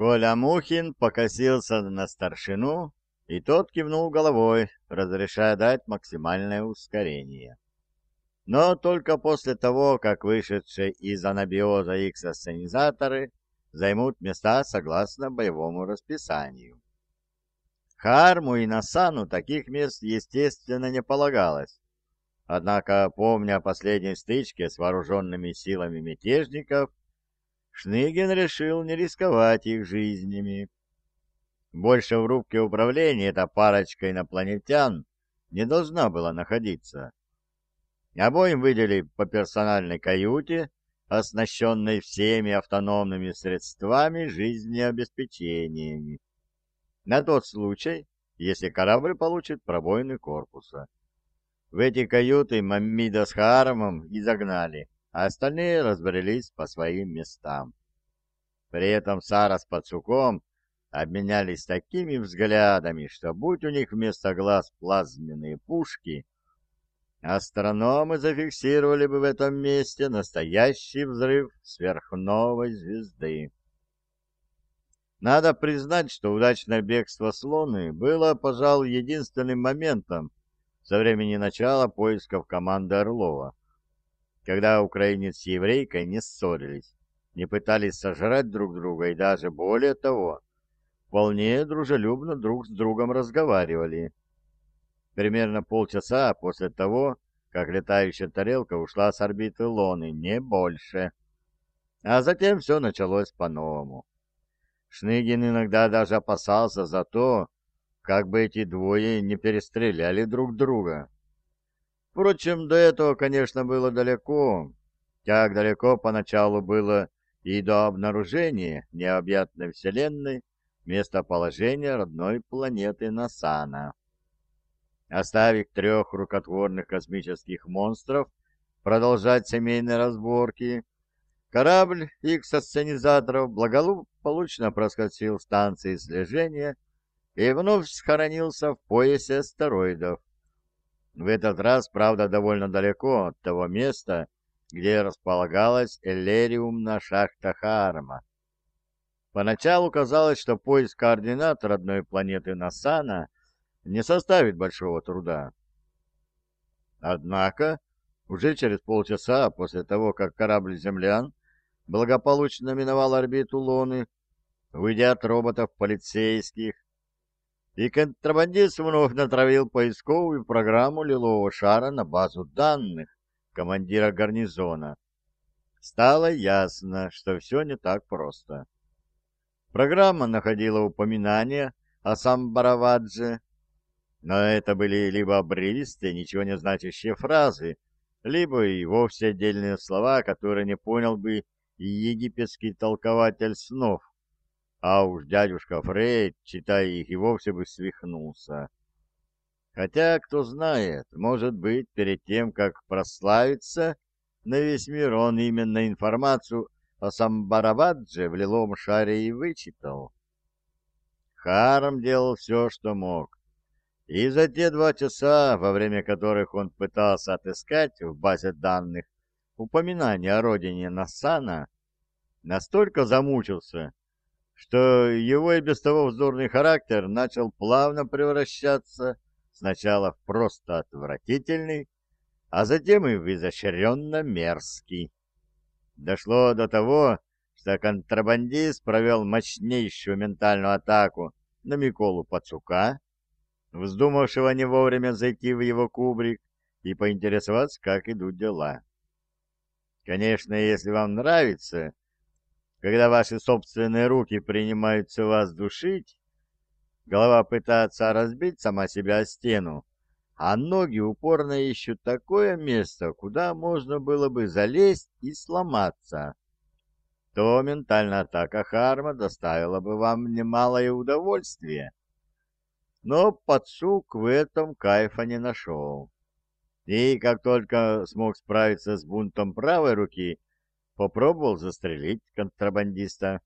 Коля Мухин покосился на старшину, и тот кивнул головой, разрешая дать максимальное ускорение. Но только после того, как вышедшие из анабиоза X-ассенизаторы займут места согласно боевому расписанию. Харму и Насану таких мест, естественно, не полагалось. Однако, помня о последней стычке с вооруженными силами мятежников, Шныгин решил не рисковать их жизнями. Больше в рубке управления эта парочка инопланетян не должна была находиться. Обоим выделили по персональной каюте, оснащенной всеми автономными средствами жизнеобеспечениями. На тот случай, если корабль получит пробоины корпуса. В эти каюты Маммида с Харамом и загнали, а остальные разбрелись по своим местам. При этом Сара с Пацуком обменялись такими взглядами, что будь у них вместо глаз плазменные пушки, астрономы зафиксировали бы в этом месте настоящий взрыв сверхновой звезды. Надо признать, что удачное бегство Слоны было, пожалуй, единственным моментом со времени начала поисков команды Орлова, когда украинец с еврейкой не ссорились, не пытались сожрать друг друга и даже более того, вполне дружелюбно друг с другом разговаривали. Примерно полчаса после того, как летающая тарелка ушла с орбиты Лоны, не больше. А затем все началось по-новому. Шныгин иногда даже опасался за то, как бы эти двое не перестреляли друг друга. Впрочем, до этого, конечно, было далеко. Как далеко поначалу было и до обнаружения необъятной Вселенной местоположения родной планеты Насана. Оставив трех рукотворных космических монстров продолжать семейные разборки, корабль X-асценизаторов благополучно проскочил станции слежения и вновь схоронился в поясе астероидов. В этот раз, правда, довольно далеко от того места, где располагалась эллериумная шахта Харма. Поначалу казалось, что поиск координат родной планеты Насана не составит большого труда. Однако, уже через полчаса после того, как корабль «Землян» благополучно миновал орбиту Луны, выйдя от роботов полицейских, и контрабандист вновь натравил поисковую программу лилового шара на базу данных командира гарнизона. Стало ясно, что все не так просто. Программа находила упоминания о Самбаравадже, но это были либо обрывистые, ничего не значащие фразы, либо и вовсе отдельные слова, которые не понял бы и египетский толкователь снов а уж дядюшка Фрейд, читая их, и вовсе бы свихнулся. Хотя, кто знает, может быть, перед тем, как прославиться на весь мир, он именно информацию о Самбаравадже в лилом шаре и вычитал. Харам делал все, что мог. И за те два часа, во время которых он пытался отыскать в базе данных упоминания о родине Насана, настолько замучился, что его и без того вздорный характер начал плавно превращаться сначала в просто отвратительный, а затем и в изощренно мерзкий. Дошло до того, что контрабандист провел мощнейшую ментальную атаку на Миколу Пацука, вздумавшего не вовремя зайти в его кубрик и поинтересоваться, как идут дела. Конечно, если вам нравится когда ваши собственные руки принимаются вас душить, голова пытается разбить сама себя о стену, а ноги упорно ищут такое место, куда можно было бы залезть и сломаться, то ментальная атака Харма доставила бы вам немалое удовольствие. Но подсук в этом кайфа не нашел. И как только смог справиться с бунтом правой руки, попробовал застрелить контрабандиста.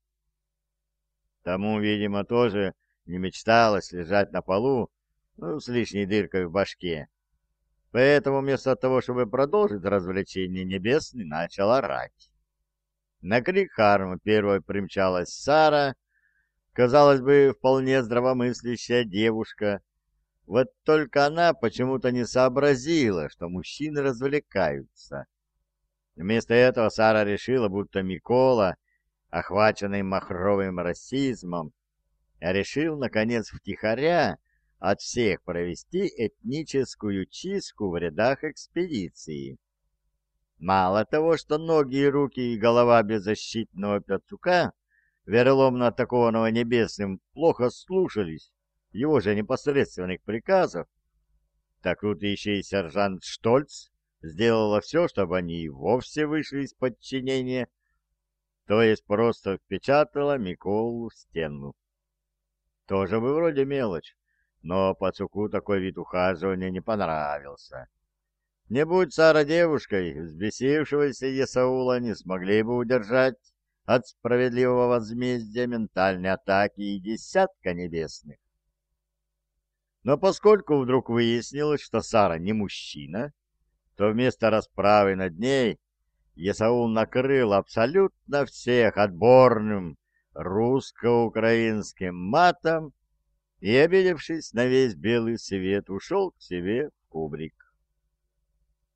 Тому, видимо, тоже не мечталось лежать на полу ну, с лишней дыркой в башке. Поэтому вместо того, чтобы продолжить развлечение, Небесный начал орать. На крик Харма первой примчалась Сара, Казалось бы, вполне здравомыслящая девушка. Вот только она почему-то не сообразила, что мужчины развлекаются. Вместо этого Сара решила, будто Микола, охваченный махровым расизмом, решил, наконец, втихаря от всех провести этническую чистку в рядах экспедиции. Мало того, что ноги и руки и голова беззащитного пятука, вероломно атакованного небесным, плохо слушались его же непосредственных приказов, так тут еще и сержант Штольц сделала все, чтобы они и вовсе вышли из подчинения, то есть просто впечатала Миколу в стену. Тоже бы вроде мелочь, но пацуку такой вид ухаживания не понравился. Не будь Сара девушкой, взбесившегося Есаула не смогли бы удержать от справедливого возмездия ментальной атаки и десятка небесных. Но поскольку вдруг выяснилось, что Сара не мужчина, то вместо расправы над ней Есаул накрыл абсолютно всех отборным русско-украинским матом и, обидевшись на весь белый свет, ушел к себе в кубрик.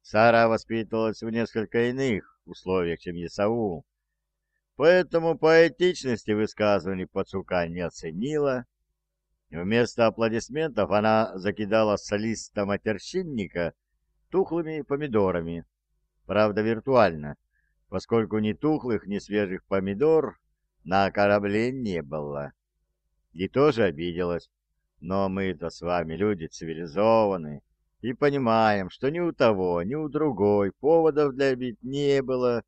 Сара воспитывалась в несколько иных условиях, чем Есаул, поэтому поэтичности высказываний Пацука не оценила. Вместо аплодисментов она закидала солиста матерщинника тухлыми помидорами, правда виртуально, поскольку ни тухлых, ни свежих помидор на корабле не было. И тоже обиделась. Но мы-то с вами люди цивилизованные и понимаем, что ни у того, ни у другой поводов для обид не было.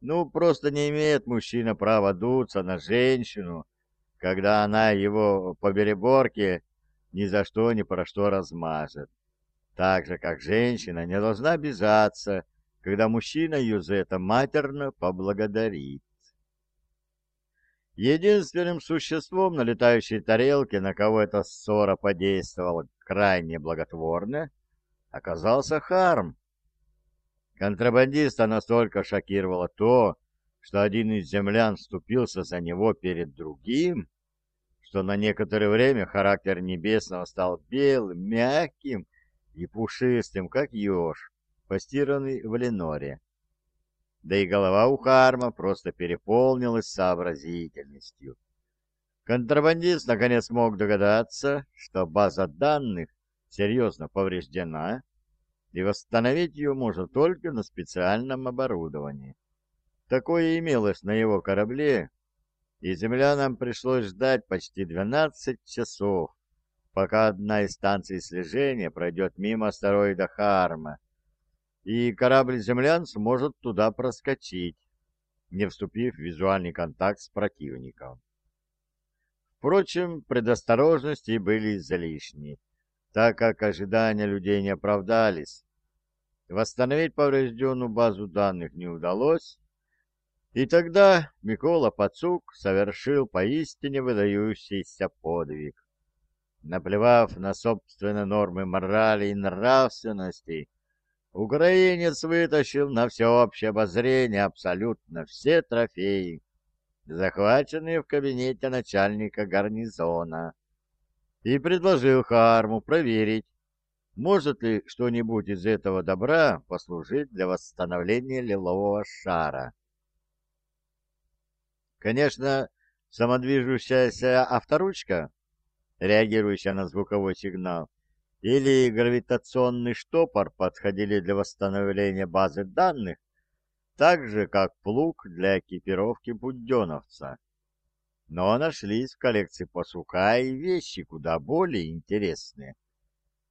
Ну, просто не имеет мужчина права дуться на женщину, когда она его по переборке ни за что ни про что размажет. Так же, как женщина не должна обижаться, когда мужчина ее за это матерно поблагодарит. Единственным существом на летающей тарелке, на кого эта ссора подействовала крайне благотворно, оказался Харм. Контрабандиста настолько шокировало то, что один из землян вступился за него перед другим, что на некоторое время характер Небесного стал белым, мягким и пушистым, как еж, постиранный в Леноре. Да и голова у Харма просто переполнилась сообразительностью. Контрабандист наконец мог догадаться, что база данных серьезно повреждена, и восстановить ее можно только на специальном оборудовании. Такое имелось на его корабле, и землянам пришлось ждать почти 12 часов, пока одна из станций слежения пройдет мимо астероида Харма, и корабль землян сможет туда проскочить, не вступив в визуальный контакт с противником. Впрочем, предосторожности были излишни, так как ожидания людей не оправдались. Восстановить поврежденную базу данных не удалось, и тогда Микола Пацук совершил поистине выдающийся подвиг. Наплевав на собственные нормы морали и нравственности, Украинец вытащил на всеобщее обозрение абсолютно все трофеи, захваченные в кабинете начальника гарнизона, и предложил Харму проверить, может ли что-нибудь из этого добра послужить для восстановления лилового шара. Конечно, самодвижущаяся авторучка, реагирующая на звуковой сигнал, или гравитационный штопор подходили для восстановления базы данных, так же, как плуг для экипировки буденовца. Но нашлись в коллекции посука и вещи куда более интересные.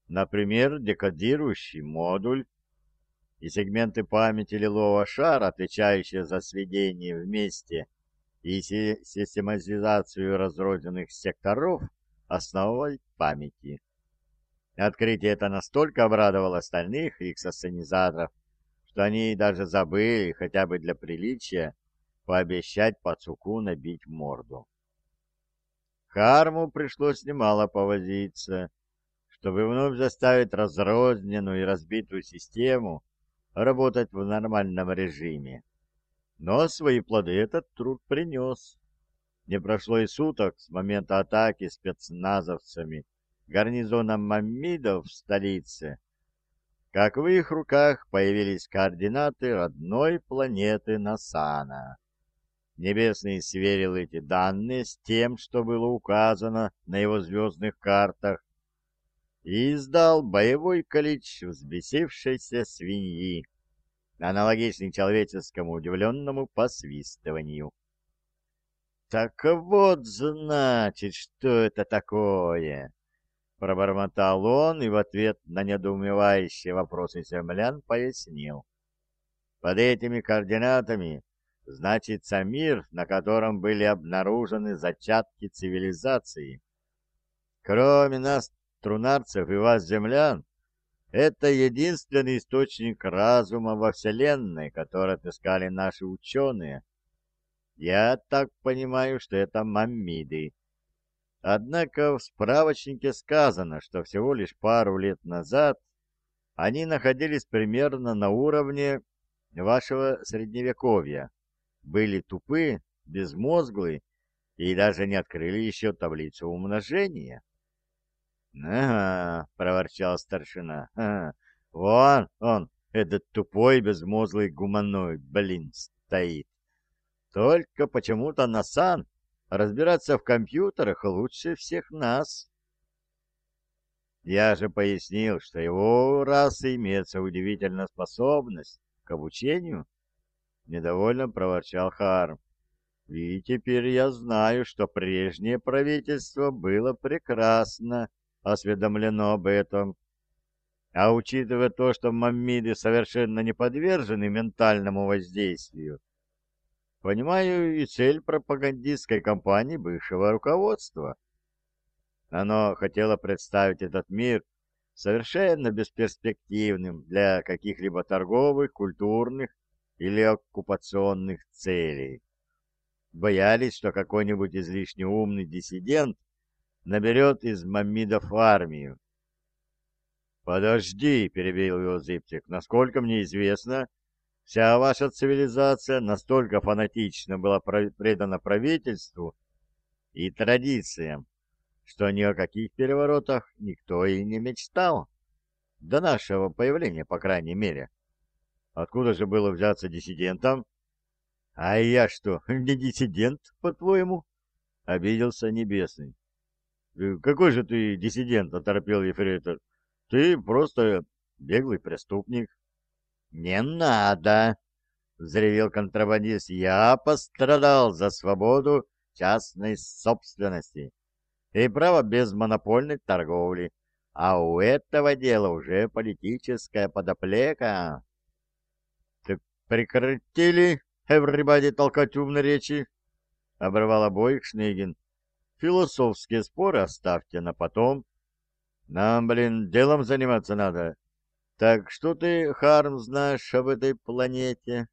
Например, декодирующий модуль и сегменты памяти лилового шара, отвечающие за сведение вместе и систематизацию разрозненных секторов основой памяти. Открытие это настолько обрадовало остальных иксосценизаторов, что они даже забыли, хотя бы для приличия, пообещать пацуку набить морду. Харму пришлось немало повозиться, чтобы вновь заставить разрозненную и разбитую систему работать в нормальном режиме. Но свои плоды этот труд принес. Не прошло и суток с момента атаки спецназовцами гарнизона Маммидов в столице, как в их руках появились координаты родной планеты Насана. Небесный сверил эти данные с тем, что было указано на его звездных картах, и издал боевой клич взбесившейся свиньи, аналогичный человеческому удивленному посвистыванию. «Так вот, значит, что это такое!» Пробормотал он и в ответ на недоумевающие вопросы землян пояснил. Под этими координатами значится мир, на котором были обнаружены зачатки цивилизации. Кроме нас, трунарцев и вас, землян, это единственный источник разума во Вселенной, который отыскали наши ученые. Я так понимаю, что это маммиды. Однако в справочнике сказано, что всего лишь пару лет назад они находились примерно на уровне вашего средневековья, были тупы, безмозглы и даже не открыли еще таблицу умножения. «Ага», — проворчал старшина, ага, «вон он, этот тупой безмозглый гуманоид, блин, стоит. Только почему-то Насан разбираться в компьютерах лучше всех нас». Я же пояснил, что его расы имеется удивительная способность к обучению. Недовольно проворчал Харм. И теперь я знаю, что прежнее правительство было прекрасно осведомлено об этом. А учитывая то, что маммиды совершенно не подвержены ментальному воздействию, понимаю и цель пропагандистской кампании бывшего руководства. Оно хотело представить этот мир совершенно бесперспективным для каких-либо торговых, культурных или оккупационных целей. Боялись, что какой-нибудь излишне умный диссидент наберет из маммидов армию. «Подожди», — перебил его Зыптик, — «насколько мне известно, вся ваша цивилизация настолько фанатично была предана правительству и традициям, что ни о каких переворотах никто и не мечтал. До нашего появления, по крайней мере. Откуда же было взяться диссидентам? — А я что, не диссидент, по-твоему? — обиделся Небесный. Э, какой же ты диссидент, оторопел ефрейтор. Ты просто беглый преступник. Не надо, взревел контрабандист. Я пострадал за свободу частной собственности и право безмонопольной торговли. А у этого дела уже политическая подоплека. Так прекратили, everybody, толкать умные речи? Обрывал обоих Шнегин. Философские споры оставьте на потом. Нам, блин, делом заниматься надо. Так что ты, Харм, знаешь об этой планете?»